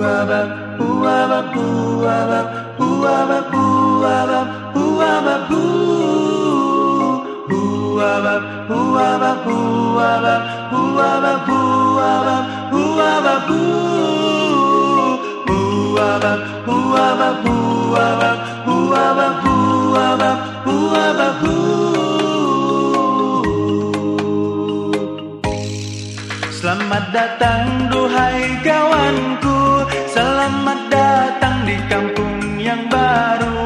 Ooh, ah, bah, ooh, ah, bah, ooh, ah, bah. Selamat datang duhai kawanku. Selamat datang di kampung yang baru.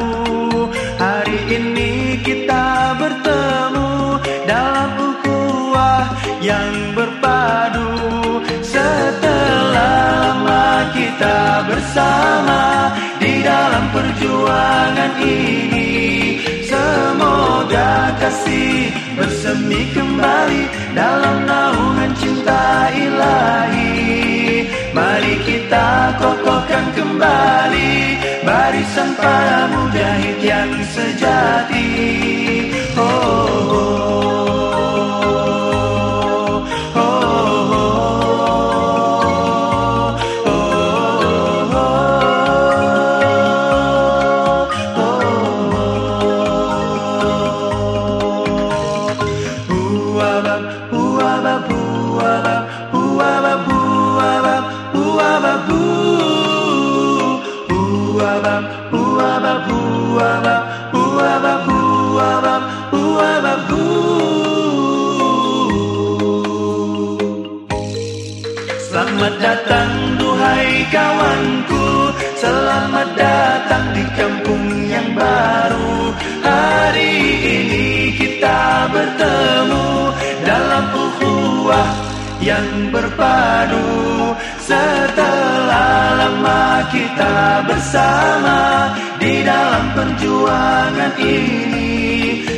Hari ini kita bertemu Dalam ukhuwah yang berpadu. Setelah lama kita bersama Di dalam perjuangan ini. Semoga kasih bersemi kembali Dalam naungan kembali. Barisan para mujahid yang sejati Selamat datang duhai kawanku. Selamat datang di kampung yang baru. Hari ini kita bertemu Dalam ukhuwah yang berpadu. Setelah lama kita bersama dalam perjuangan ini.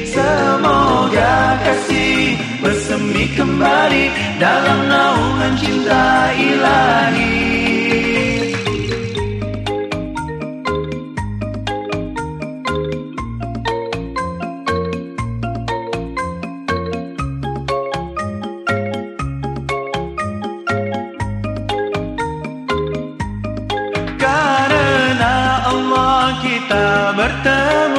Semoga kasih bersemi kembali Dalam naungan cinta ilahi kita bertemu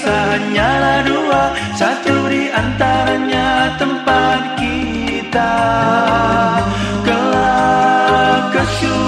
bisa hanyalah dua. Satu di antaranya tempat kita. Kelak kesyukur